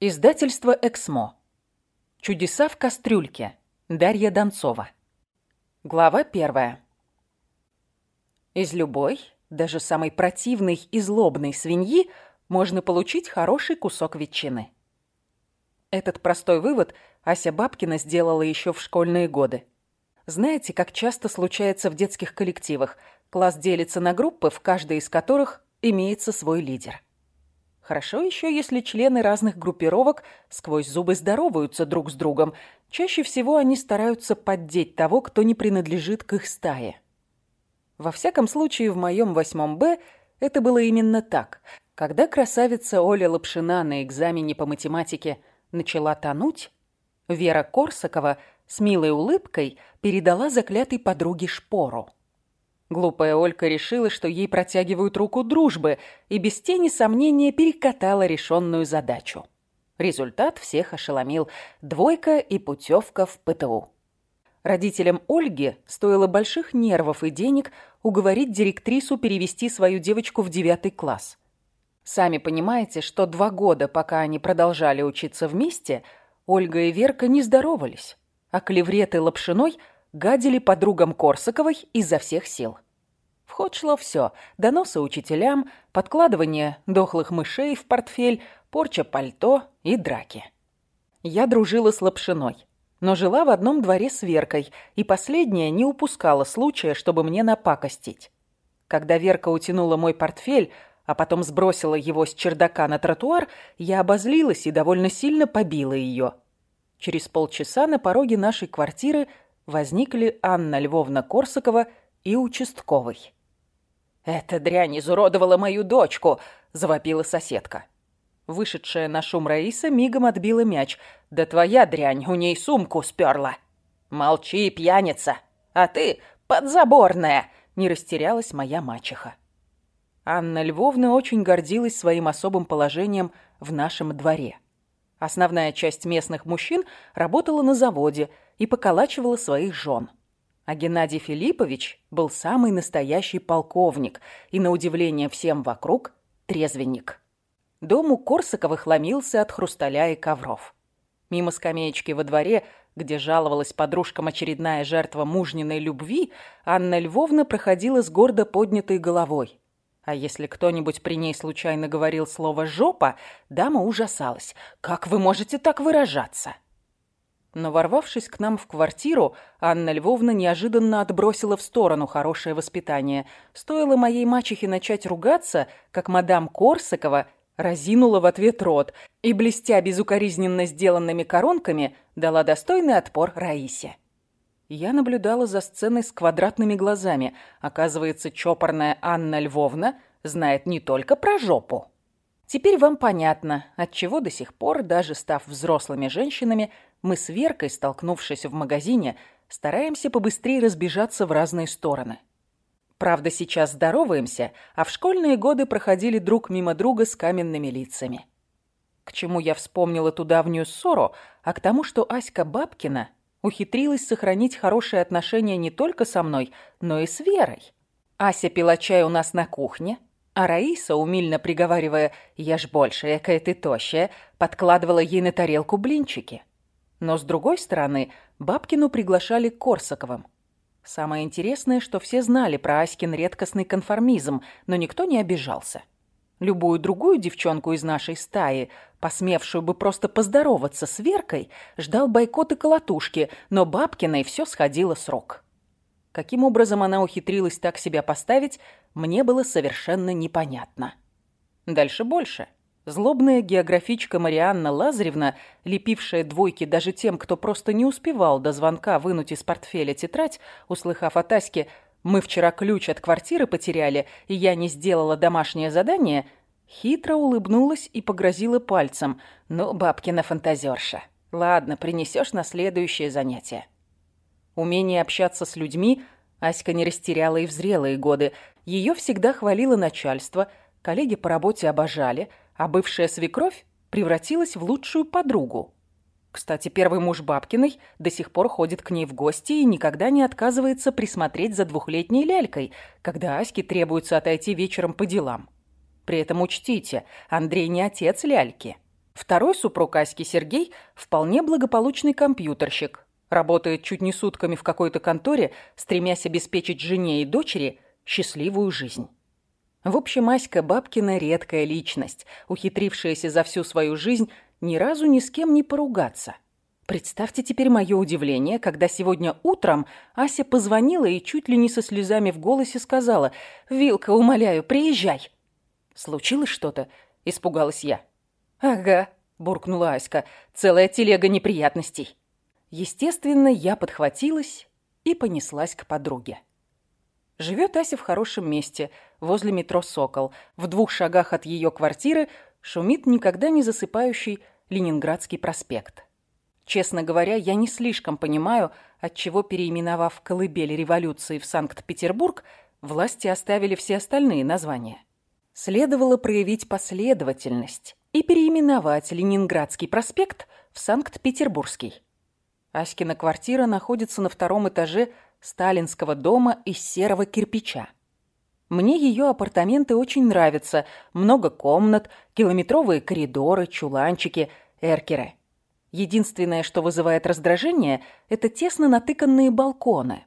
Издательство «Эксмо». Чудеса в кастрюльке. Дарья Донцова. Глава первая. Из любой, даже самой противной и злобной свиньи можно получить хороший кусок ветчины. Этот простой вывод Ася Бабкина сделала еще в школьные годы. Знаете, как часто случается в детских коллективах? Класс делится на группы, в каждой из которых имеется свой лидер – Хорошо еще, если члены разных группировок сквозь зубы здороваются друг с другом. Чаще всего они стараются поддеть того, кто не принадлежит к их стае. Во всяком случае, в моем восьмом Б это было именно так. Когда красавица Оля Лапшина на экзамене по математике начала тонуть, Вера Корсакова с милой улыбкой передала заклятой подруге шпору. Глупая Олька решила, что ей протягивают руку дружбы, и без тени сомнения перекатала решенную задачу. Результат всех ошеломил. Двойка и путевка в ПТУ. Родителям Ольги стоило больших нервов и денег уговорить директрису перевести свою девочку в девятый класс. Сами понимаете, что два года, пока они продолжали учиться вместе, Ольга и Верка не здоровались, а клевреты Лапшиной – гадили подругам Корсаковой изо всех сил. В ход шло все – доносы учителям, подкладывание дохлых мышей в портфель, порча пальто и драки. Я дружила с Лапшиной, но жила в одном дворе с Веркой, и последняя не упускала случая, чтобы мне напакостить. Когда Верка утянула мой портфель, а потом сбросила его с чердака на тротуар, я обозлилась и довольно сильно побила ее. Через полчаса на пороге нашей квартиры возникли Анна Львовна Корсакова и участковый. «Эта дрянь изуродовала мою дочку!» – завопила соседка. Вышедшая на шум Раиса мигом отбила мяч. «Да твоя дрянь, у ней сумку сперла!» «Молчи, пьяница! А ты подзаборная!» – не растерялась моя мачеха. Анна Львовна очень гордилась своим особым положением в нашем дворе. Основная часть местных мужчин работала на заводе – и поколачивала своих жен. А Геннадий Филиппович был самый настоящий полковник и, на удивление всем вокруг, трезвенник. Дом у Корсаковых ломился от хрусталя и ковров. Мимо скамеечки во дворе, где жаловалась подружкам очередная жертва мужниной любви, Анна Львовна проходила с гордо поднятой головой. А если кто-нибудь при ней случайно говорил слово «жопа», дама ужасалась. «Как вы можете так выражаться?» Но ворвавшись к нам в квартиру, Анна Львовна неожиданно отбросила в сторону хорошее воспитание. Стоило моей мачехе начать ругаться, как мадам Корсакова разинула в ответ рот и, блестя безукоризненно сделанными коронками, дала достойный отпор Раисе. Я наблюдала за сценой с квадратными глазами. Оказывается, чопорная Анна Львовна знает не только про жопу. Теперь вам понятно, отчего до сих пор, даже став взрослыми женщинами, мы с Веркой, столкнувшись в магазине, стараемся побыстрее разбежаться в разные стороны. Правда, сейчас здороваемся, а в школьные годы проходили друг мимо друга с каменными лицами. К чему я вспомнила ту давнюю ссору, а к тому, что Аська Бабкина ухитрилась сохранить хорошие отношения не только со мной, но и с Верой. Ася пила чай у нас на кухне, а Раиса, умильно приговаривая «Я ж большая, какая ты тощая», подкладывала ей на тарелку блинчики. Но, с другой стороны, Бабкину приглашали к Корсаковым. Самое интересное, что все знали про Аськин редкостный конформизм, но никто не обижался. Любую другую девчонку из нашей стаи, посмевшую бы просто поздороваться с Веркой, ждал бойкот и колотушки, но Бабкиной все сходило с рук. Каким образом она ухитрилась так себя поставить, мне было совершенно непонятно. Дальше больше – Злобная географичка Марианна Лазаревна, лепившая двойки даже тем, кто просто не успевал до звонка вынуть из портфеля тетрадь, услыхав от Аськи «Мы вчера ключ от квартиры потеряли, и я не сделала домашнее задание», хитро улыбнулась и погрозила пальцем. «Ну, бабкина фантазерша. Ладно, принесешь на следующее занятие». Умение общаться с людьми Аська не растеряла и в зрелые годы. Ее всегда хвалило начальство, коллеги по работе обожали – а бывшая свекровь превратилась в лучшую подругу. Кстати, первый муж Бабкиной до сих пор ходит к ней в гости и никогда не отказывается присмотреть за двухлетней лялькой, когда Аське требуется отойти вечером по делам. При этом учтите, Андрей не отец ляльки. Второй супруг Аськи Сергей вполне благополучный компьютерщик. Работает чуть не сутками в какой-то конторе, стремясь обеспечить жене и дочери счастливую жизнь. В общем, Аська Бабкина редкая личность, ухитрившаяся за всю свою жизнь ни разу ни с кем не поругаться. Представьте теперь мое удивление, когда сегодня утром Ася позвонила и чуть ли не со слезами в голосе сказала «Вилка, умоляю, приезжай». «Случилось что-то?» – испугалась я. «Ага», – буркнула Аська, – «целая телега неприятностей». Естественно, я подхватилась и понеслась к подруге. Живет Ася в хорошем месте, возле метро «Сокол». В двух шагах от ее квартиры шумит никогда не засыпающий Ленинградский проспект. Честно говоря, я не слишком понимаю, отчего, переименовав «Колыбель революции» в Санкт-Петербург, власти оставили все остальные названия. Следовало проявить последовательность и переименовать Ленинградский проспект в Санкт-Петербургский. Аськина квартира находится на втором этаже сталинского дома из серого кирпича. Мне ее апартаменты очень нравятся. Много комнат, километровые коридоры, чуланчики, эркеры. Единственное, что вызывает раздражение, это тесно натыканные балконы.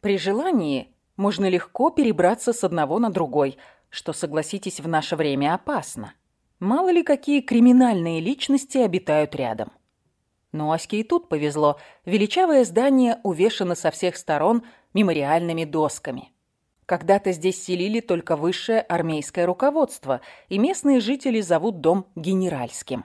При желании можно легко перебраться с одного на другой, что, согласитесь, в наше время опасно. Мало ли какие криминальные личности обитают рядом. Но Аське и тут повезло. Величавое здание увешано со всех сторон мемориальными досками. Когда-то здесь селили только высшее армейское руководство, и местные жители зовут дом генеральским.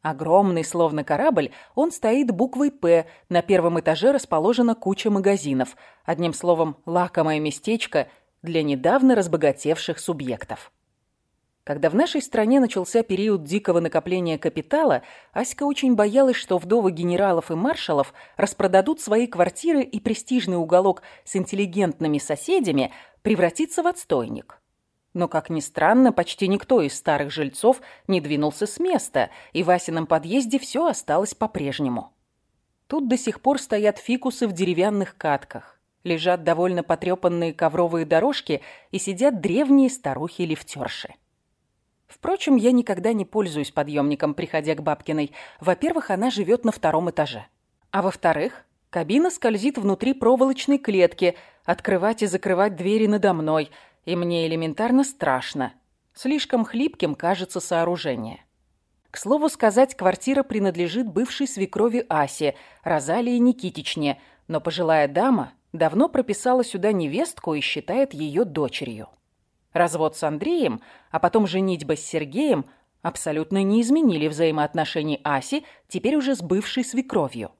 Огромный, словно корабль, он стоит буквой «П», на первом этаже расположена куча магазинов. Одним словом, лакомое местечко для недавно разбогатевших субъектов. Когда в нашей стране начался период дикого накопления капитала, Аська очень боялась, что вдовы генералов и маршалов распродадут свои квартиры и престижный уголок с интеллигентными соседями превратится в отстойник. Но, как ни странно, почти никто из старых жильцов не двинулся с места, и в Асином подъезде все осталось по-прежнему. Тут до сих пор стоят фикусы в деревянных катках, лежат довольно потрепанные ковровые дорожки и сидят древние старухи-лифтерши. Впрочем, я никогда не пользуюсь подъемником, приходя к Бабкиной. Во-первых, она живет на втором этаже. А во-вторых, кабина скользит внутри проволочной клетки, открывать и закрывать двери надо мной, и мне элементарно страшно. Слишком хлипким кажется сооружение. К слову сказать, квартира принадлежит бывшей свекрови Асе, Розалии Никитичне, но пожилая дама давно прописала сюда невестку и считает ее дочерью. Развод с Андреем, а потом женитьба с Сергеем абсолютно не изменили взаимоотношений Аси, теперь уже с бывшей свекровью.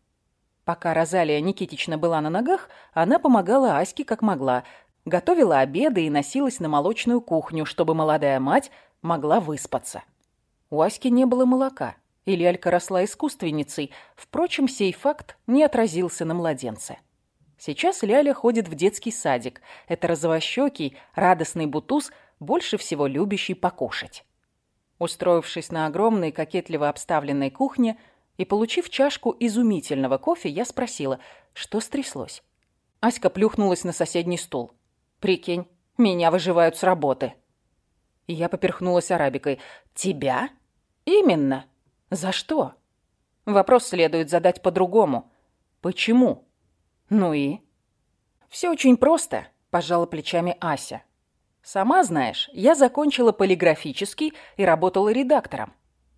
Пока Розалия Никитична была на ногах, она помогала Аське как могла, готовила обеды и носилась на молочную кухню, чтобы молодая мать могла выспаться. У Аськи не было молока, и лялька росла искусственницей, впрочем, сей факт не отразился на младенце. Сейчас Ляля ходит в детский садик. Это розовощекий, радостный бутуз, больше всего любящий покушать. Устроившись на огромной, кокетливо обставленной кухне и получив чашку изумительного кофе, я спросила, что стряслось. Аська плюхнулась на соседний стул. «Прикинь, меня выживают с работы». И я поперхнулась арабикой. «Тебя?» «Именно. За что?» Вопрос следует задать по-другому. «Почему?» «Ну и?» «Все очень просто», – пожала плечами Ася. «Сама знаешь, я закончила полиграфический и работала редактором.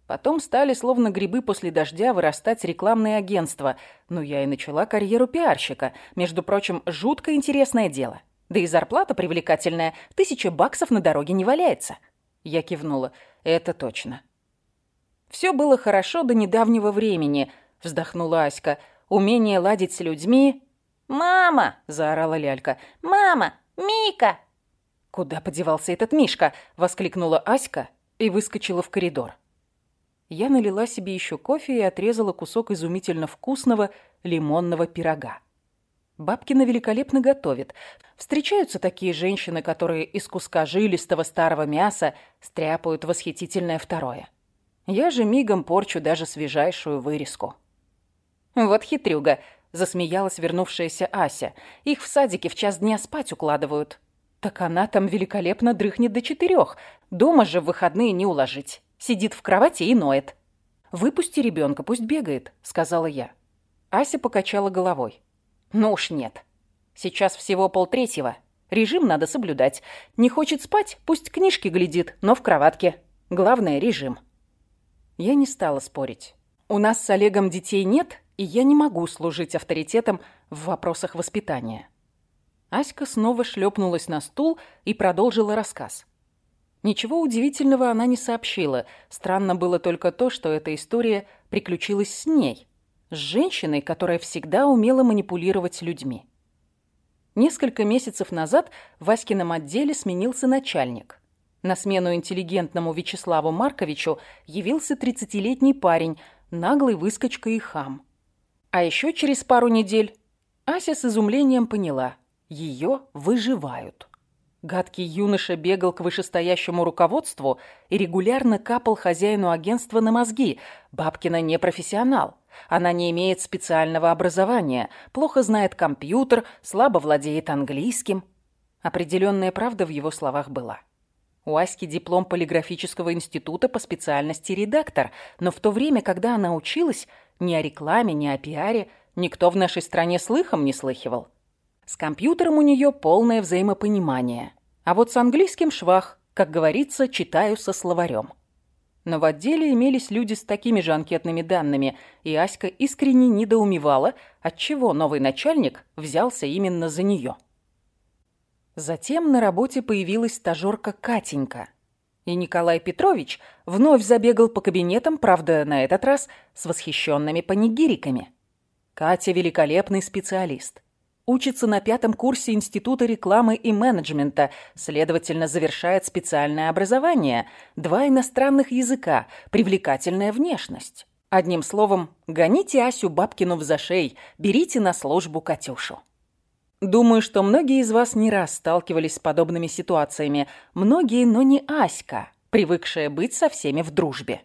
Потом стали, словно грибы после дождя, вырастать рекламные агентства. Ну, я и начала карьеру пиарщика. Между прочим, жутко интересное дело. Да и зарплата привлекательная. Тысяча баксов на дороге не валяется». Я кивнула. «Это точно». «Все было хорошо до недавнего времени», – вздохнула Аська. «Умение ладить с людьми «Мама!» – заорала лялька. «Мама! Мика!» «Куда подевался этот Мишка?» – воскликнула Аська и выскочила в коридор. Я налила себе еще кофе и отрезала кусок изумительно вкусного лимонного пирога. Бабкина великолепно готовит. Встречаются такие женщины, которые из куска жилистого старого мяса стряпают восхитительное второе. Я же мигом порчу даже свежайшую вырезку. Вот хитрюга, засмеялась вернувшаяся Ася. Их в садике в час дня спать укладывают. Так она там великолепно дрыхнет до четырех. Дома же в выходные не уложить. Сидит в кровати и ноет. «Выпусти ребенка, пусть бегает», — сказала я. Ася покачала головой. «Ну уж нет. Сейчас всего полтретьего. Режим надо соблюдать. Не хочет спать, пусть книжки глядит, но в кроватке. Главное — режим». Я не стала спорить. У нас с Олегом детей нет, и я не могу служить авторитетом в вопросах воспитания. Аська снова шлепнулась на стул и продолжила рассказ. Ничего удивительного она не сообщила. Странно было только то, что эта история приключилась с ней, с женщиной, которая всегда умела манипулировать людьми. Несколько месяцев назад в Аськином отделе сменился начальник. На смену интеллигентному Вячеславу Марковичу явился 30-летний парень, наглый выскочка и хам. А еще через пару недель Ася с изумлением поняла – ее выживают. Гадкий юноша бегал к вышестоящему руководству и регулярно капал хозяину агентства на мозги. Бабкина не профессионал. Она не имеет специального образования, плохо знает компьютер, слабо владеет английским. Определенная правда в его словах была. У Аськи диплом полиграфического института по специальности редактор, но в то время, когда она училась, ни о рекламе, ни о пиаре никто в нашей стране слыхом не слыхивал. С компьютером у нее полное взаимопонимание. А вот с английским швах, как говорится, читаю со словарем. Но в отделе имелись люди с такими же анкетными данными, и Аська искренне недоумевала, отчего новый начальник взялся именно за нее. Затем на работе появилась стажерка Катенька. И Николай Петрович вновь забегал по кабинетам, правда, на этот раз с восхищенными панигириками. Катя – великолепный специалист. Учится на пятом курсе Института рекламы и менеджмента, следовательно, завершает специальное образование, два иностранных языка, привлекательная внешность. Одним словом, гоните Асю Бабкину в зашей, берите на службу Катюшу. Думаю, что многие из вас не раз сталкивались с подобными ситуациями. Многие, но не Аська, привыкшая быть со всеми в дружбе.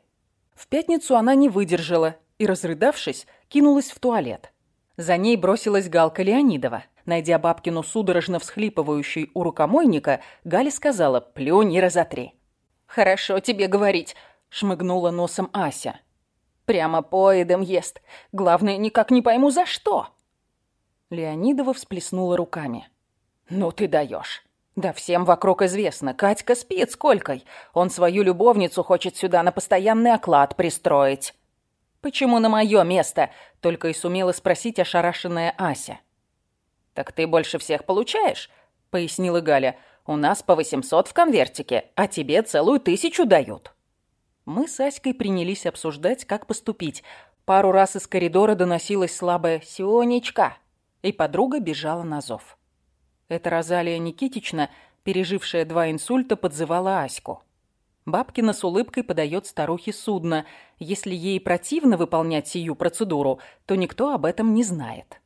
В пятницу она не выдержала и, разрыдавшись, кинулась в туалет. За ней бросилась Галка Леонидова. Найдя бабкину судорожно всхлипывающей у рукомойника, Галя сказала «Плюнь и разотри». «Хорошо тебе говорить», — шмыгнула носом Ася. «Прямо поедом ест. Главное, никак не пойму, за что». Леонидова всплеснула руками. «Ну ты даешь. Да всем вокруг известно, Катька спит с Колькой. Он свою любовницу хочет сюда на постоянный оклад пристроить». «Почему на мое место?» — только и сумела спросить ошарашенная Ася. «Так ты больше всех получаешь?» — пояснила Галя. «У нас по 800 в конвертике, а тебе целую тысячу дают». Мы с Аськой принялись обсуждать, как поступить. Пару раз из коридора доносилось слабое «Сионечка» и подруга бежала на зов. Эта Розалия Никитична, пережившая два инсульта, подзывала Аську. Бабкина с улыбкой подает старухе судно. Если ей противно выполнять сию процедуру, то никто об этом не знает.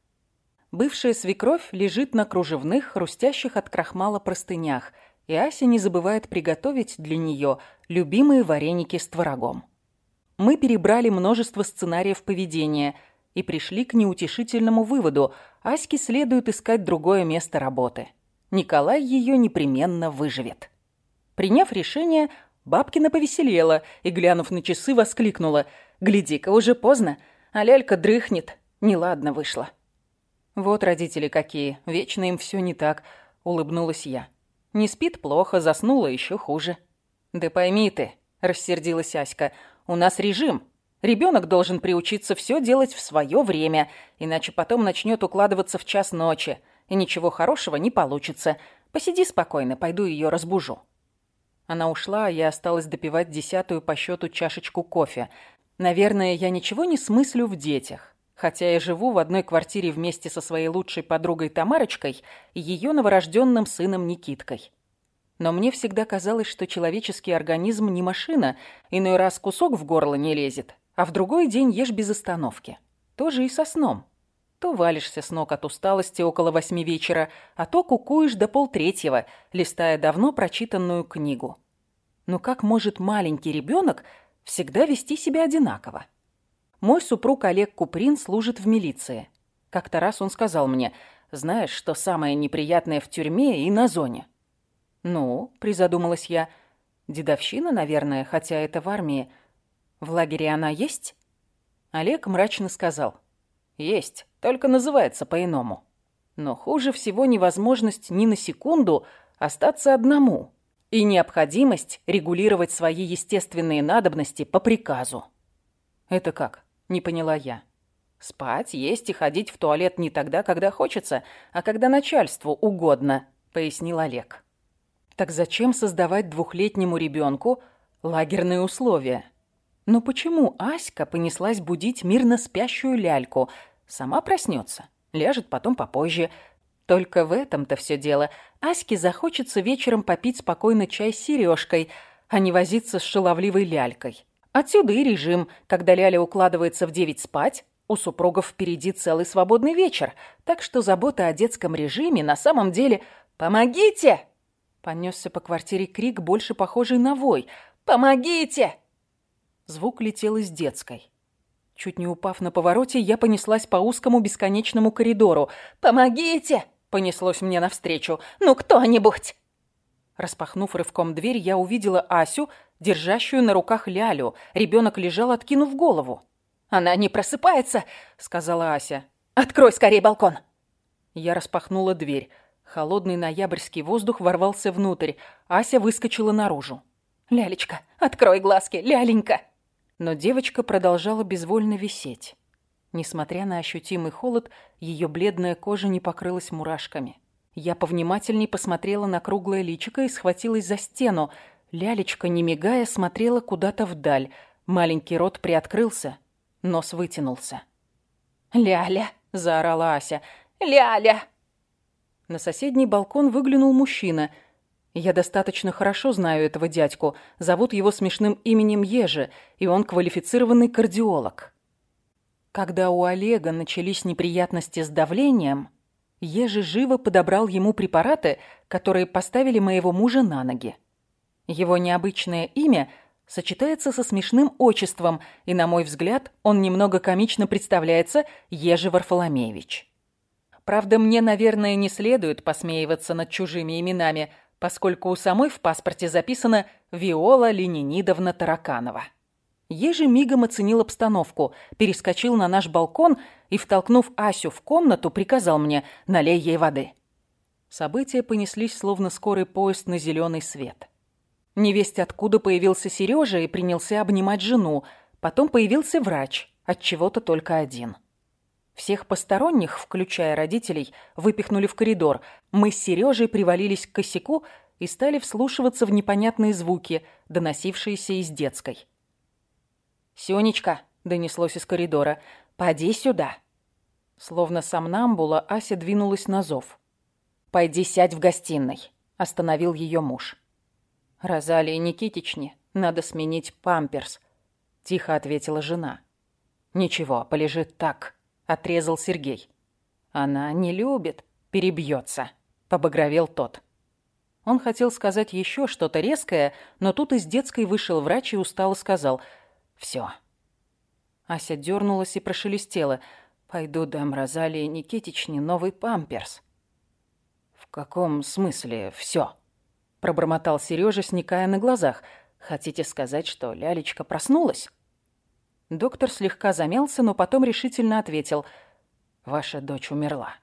Бывшая свекровь лежит на кружевных, хрустящих от крахмала простынях, и Ася не забывает приготовить для нее любимые вареники с творогом. Мы перебрали множество сценариев поведения – и пришли к неутешительному выводу – Аське следует искать другое место работы. Николай ее непременно выживет. Приняв решение, Бабкина повеселела и, глянув на часы, воскликнула «Гляди-ка, уже поздно, а лялька дрыхнет, неладно вышло». «Вот родители какие, вечно им все не так», — улыбнулась я. «Не спит плохо, заснула еще хуже». «Да пойми ты», — рассердилась Аська, — «у нас режим, Ребенок должен приучиться все делать в свое время, иначе потом начнет укладываться в час ночи, и ничего хорошего не получится. Посиди спокойно, пойду ее разбужу». Она ушла, а я осталась допивать десятую по счету чашечку кофе. Наверное, я ничего не смыслю в детях. Хотя я живу в одной квартире вместе со своей лучшей подругой Тамарочкой и ее новорожденным сыном Никиткой. Но мне всегда казалось, что человеческий организм не машина, иной раз кусок в горло не лезет, а в другой день ешь без остановки. Тоже и со сном. То валишься с ног от усталости около восьми вечера, а то кукуешь до полтретьего, листая давно прочитанную книгу. Но как может маленький ребенок всегда вести себя одинаково? Мой супруг Олег Куприн служит в милиции. Как-то раз он сказал мне, знаешь, что самое неприятное в тюрьме и на зоне? Ну, призадумалась я, дедовщина, наверное, хотя это в армии – В лагере она есть? Олег мрачно сказал. Есть, только называется по-иному. Но хуже всего невозможность ни на секунду остаться одному и необходимость регулировать свои естественные надобности по приказу. «Это как?» – не поняла я. «Спать, есть и ходить в туалет не тогда, когда хочется, а когда начальству угодно», – пояснил Олег. «Так зачем создавать двухлетнему ребенку лагерные условия?» Но почему Аська понеслась будить мирно спящую ляльку? Сама проснется, ляжет потом попозже. Только в этом-то все дело. Аське захочется вечером попить спокойно чай с сережкой, а не возиться с шаловливой лялькой. Отсюда и режим, когда Ляля укладывается в девять спать, у супругов впереди целый свободный вечер, так что забота о детском режиме на самом деле «Помогите!» Понесся по квартире крик, больше похожий на вой. «Помогите!» Звук летел из детской. Чуть не упав на повороте, я понеслась по узкому бесконечному коридору. «Помогите!» — понеслось мне навстречу. «Ну кто-нибудь!» Распахнув рывком дверь, я увидела Асю, держащую на руках Лялю. Ребенок лежал, откинув голову. «Она не просыпается!» — сказала Ася. «Открой скорее балкон!» Я распахнула дверь. Холодный ноябрьский воздух ворвался внутрь. Ася выскочила наружу. «Лялечка, открой глазки, Ляленька!» Но девочка продолжала безвольно висеть. Несмотря на ощутимый холод, ее бледная кожа не покрылась мурашками. Я повнимательней посмотрела на круглое личико и схватилась за стену. Лялечка, не мигая, смотрела куда-то вдаль. Маленький рот приоткрылся, нос вытянулся. «Ляля!» – заорала Ася. «Ляля!» На соседний балкон выглянул мужчина – я достаточно хорошо знаю этого дядьку. Зовут его смешным именем Ежи, и он квалифицированный кардиолог. Когда у Олега начались неприятности с давлением, Ежи живо подобрал ему препараты, которые поставили моего мужа на ноги. Его необычное имя сочетается со смешным отчеством, и, на мой взгляд, он немного комично представляется Ежи Варфоломеевич. Правда, мне, наверное, не следует посмеиваться над чужими именами – поскольку у самой в паспорте записано «Виола Ленинидовна Тараканова». Ежи мигом оценил обстановку, перескочил на наш балкон и, втолкнув Асю в комнату, приказал мне «налей ей воды». События понеслись, словно скорый поезд на зеленый свет. Невесть откуда появился Сережа и принялся обнимать жену. Потом появился врач, от чего-то только один. Всех посторонних, включая родителей, выпихнули в коридор. Мы с Сережей привалились к косяку и стали вслушиваться в непонятные звуки, доносившиеся из детской. «Сёнечка», — донеслось из коридора, — «поди сюда». Словно сомнамбула, Ася двинулась на зов. «Пойди сядь в гостиной», — остановил ее муж. «Розалии Никитичне надо сменить памперс», — тихо ответила жена. «Ничего, полежит так», — отрезал Сергей. «Она не любит, перебьется», — побагровел тот. Он хотел сказать еще что-то резкое, но тут из детской вышел врач и устало сказал «Все». Ася дернулась и прошелестела. «Пойду дам Розалии Никитичне новый памперс». «В каком смысле все? пробормотал Сережа, сникая на глазах. «Хотите сказать, что лялечка проснулась?» Доктор слегка замялся, но потом решительно ответил. «Ваша дочь умерла».